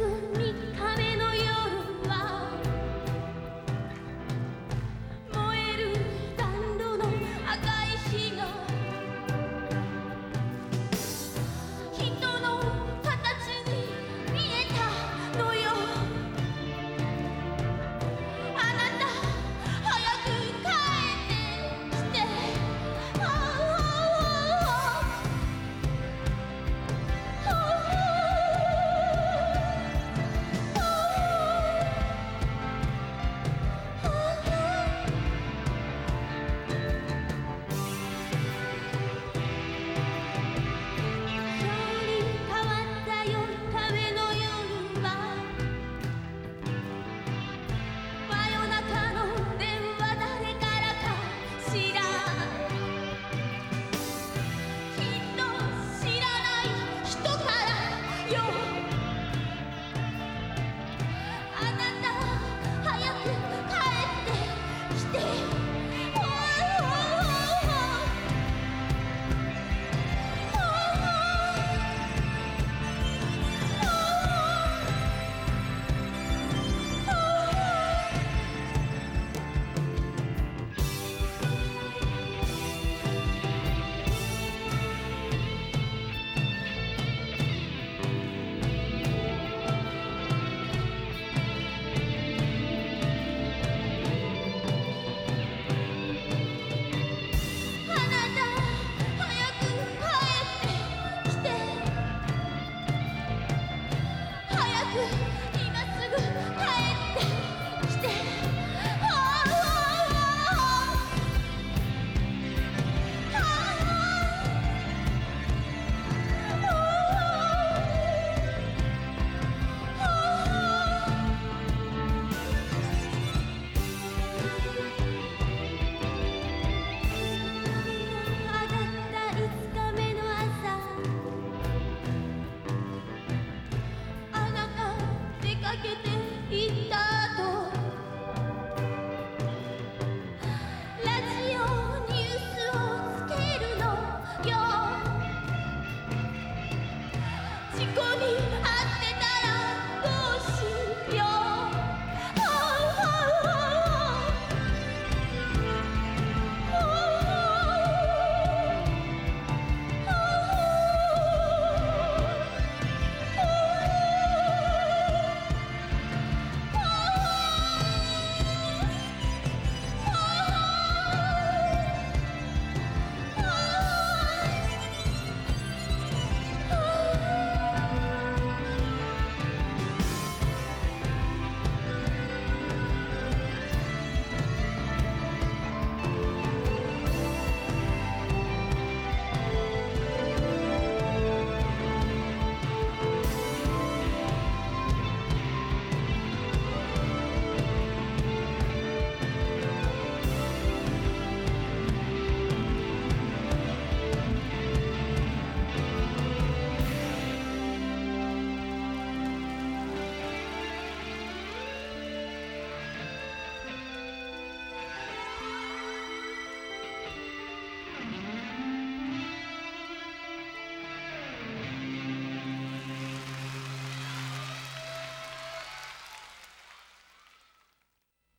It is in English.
could need